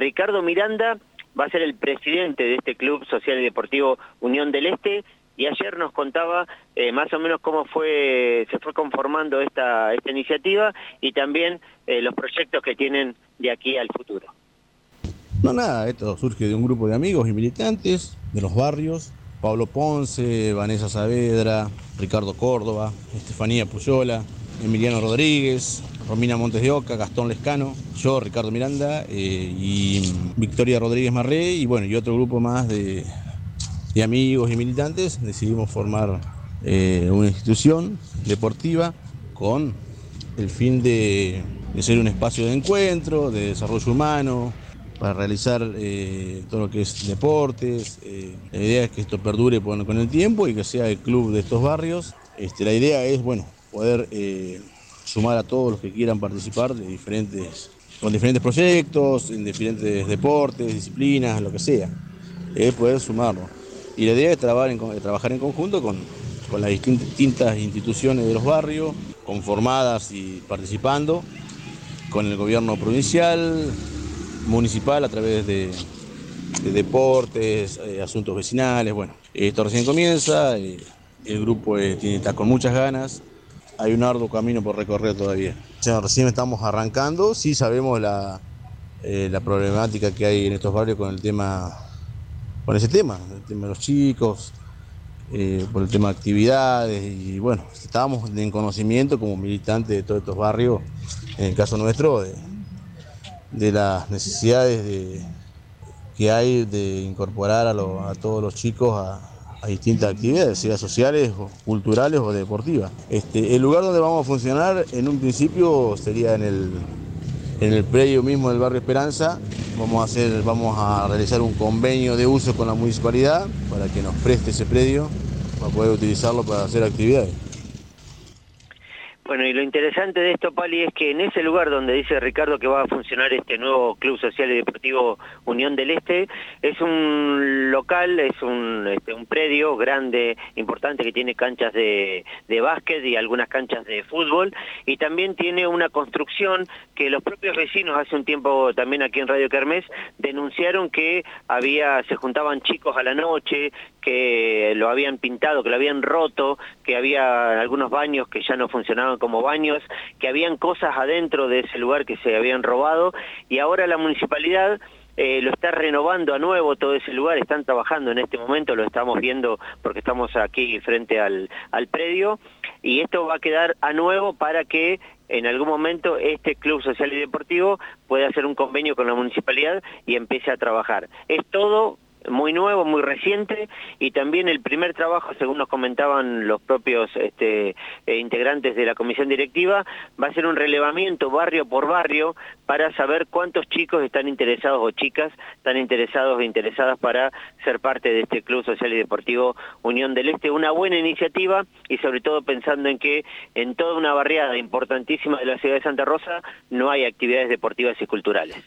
Ricardo Miranda va a ser el presidente de este Club Social y Deportivo Unión del Este y ayer nos contaba eh, más o menos cómo fue se fue conformando esta, esta iniciativa y también eh, los proyectos que tienen de aquí al futuro. No, nada, esto surge de un grupo de amigos y militantes de los barrios. Pablo Ponce, Vanessa Saavedra, Ricardo Córdoba, Estefanía Puyola, Emiliano Rodríguez, Romina Montes de Oca, Gastón Lescano, yo, Ricardo Miranda eh, y Victoria Rodríguez Marré y bueno, y otro grupo más de, amigos y militantes decidimos formar eh, una institución deportiva con el fin de ser un espacio de encuentro, de desarrollo humano, para realizar eh, todo lo que es deportes. La idea es que esto perdure con, el tiempo y que sea el club de estos barrios. Este, la idea es, bueno, poder sumar a todos los que quieran participar de diferentes, con diferentes proyectos, en diferentes deportes, disciplinas, lo que sea. Es poder sumarlo. Y la idea es trabajar en, trabajar en conjunto con, con las distintas instituciones de los barrios, conformadas y participando, con el gobierno provincial, municipal a través de, deportes, eh, asuntos vecinales. Bueno, esto recién comienza, eh, el grupo eh, tiene, está con muchas ganas, hay un arduo camino por recorrer todavía. recién estamos arrancando, sí sabemos la, la problemática que hay en estos barrios con el tema, con ese tema, el tema de los chicos, por el tema de actividades y bueno, estábamos en conocimiento como militantes de todos estos barrios, en el caso nuestro, de, de las necesidades que hay de incorporar a, todos los chicos a, distintas actividades, sea sociales, culturales o deportivas. Este, el lugar donde vamos a funcionar en un principio sería en el, en el predio mismo del barrio Esperanza. Vamos a, hacer, vamos a realizar un convenio de uso con la municipalidad para que nos preste ese predio para poder utilizarlo para hacer actividades. Bueno, y lo interesante de esto, Pali, es que en ese lugar donde dice Ricardo que va a funcionar este nuevo Club Social y Deportivo Unión del Este, es un local, es un, este, un predio grande, importante, que tiene canchas de, de básquet y algunas canchas de fútbol, y también tiene una construcción que los propios vecinos hace un tiempo también aquí en Radio Kermés denunciaron que había, se juntaban chicos a la noche, que lo habían pintado, que lo habían roto, que había algunos baños que ya no funcionaban como baños, que habían cosas adentro de ese lugar que se habían robado y ahora la municipalidad eh, lo está renovando a nuevo todo ese lugar, están trabajando en este momento, lo estamos viendo porque estamos aquí frente al, al predio y esto va a quedar a nuevo para que en algún momento este club social y deportivo pueda hacer un convenio con la municipalidad y empiece a trabajar. Es todo muy nuevo, muy reciente y también el primer trabajo, según nos comentaban los propios este, eh, integrantes de la comisión directiva, va a ser un relevamiento barrio por barrio para saber cuántos chicos están interesados o chicas están interesados o interesadas para ser parte de este Club Social y Deportivo Unión del Este. Una buena iniciativa y sobre todo pensando en que en toda una barriada importantísima de la ciudad de Santa Rosa no hay actividades deportivas y culturales.